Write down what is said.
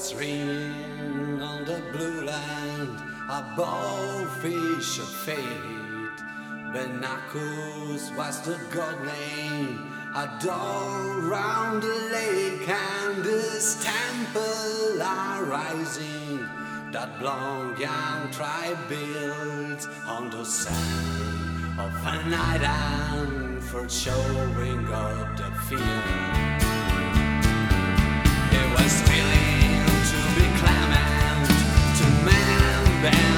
It's ring on the blue land above fish of fate. Benacus was the god name adored round the lake, and this temple are rising that long young tribe builds on the sand of an island for showing up the field. than